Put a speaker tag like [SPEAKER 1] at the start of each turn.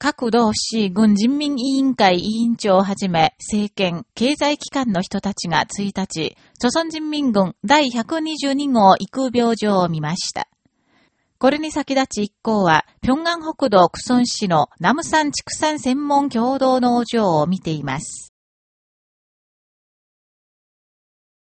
[SPEAKER 1] 各同市軍人民委員会委員長をはじめ、政権、経済機関の人たちが1日、朝鮮人民軍第122号育病場を見ました。これに先立ち一行は、平安北道クソン市の南山畜産専門共同農場を見ています。